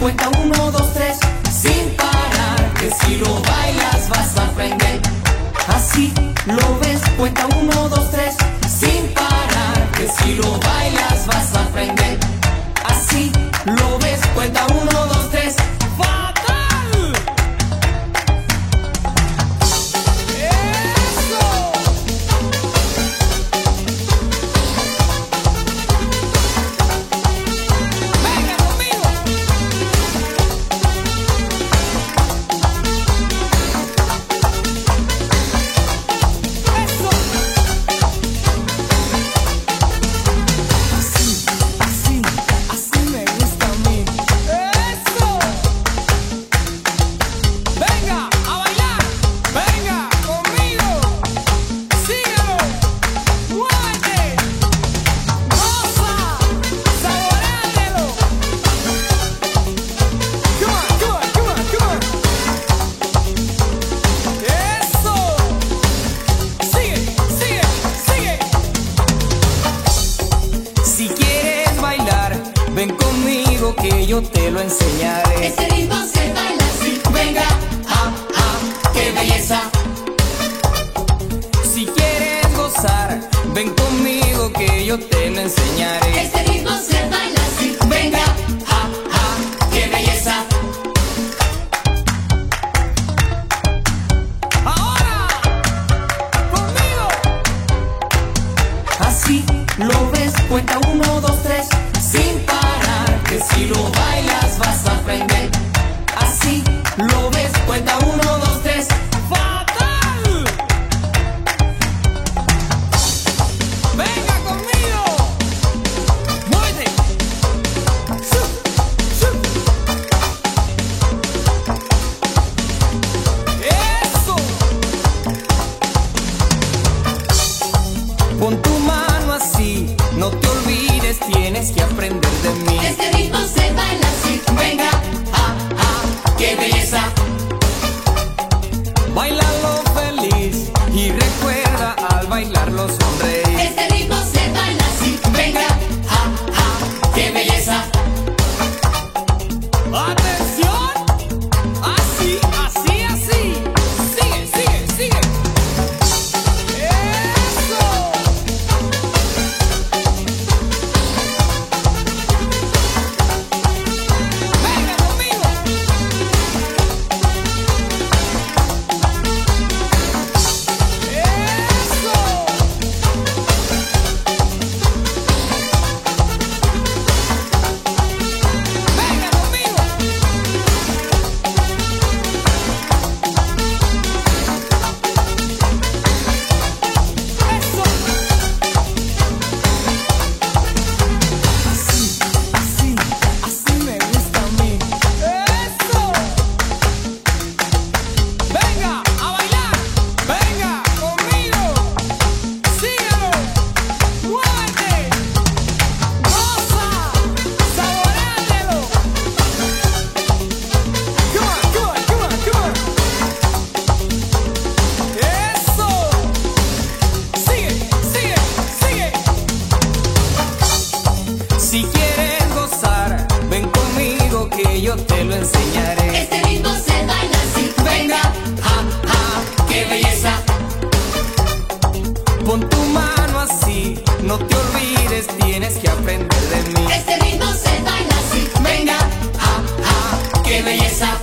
Cuenta uno, dos, tres, sin parar. Que si lo bailas vas a aprender. Así lo ves. Cuenta uno, dos, tres, sin parar. Que si lo bailas vas a aprender. Que yo te lo enseñaré. Ese ritmo se baila así. Venga, ah, ah, qué belleza. Si quieres gozar, ven conmigo que yo te lo enseñaré. Ese ritmo se baila así. Venga, ah, ah, qué belleza. Ahora, conmigo. Así lo ves, cuenta uno, dos. 一路白了 Este ritmo se baila así, venga, ah, ah, qué belleza. Baila. No te olvides, tienes que aprender de mí. Este ritmo se baila así. Venga, ah, ah, qué belleza.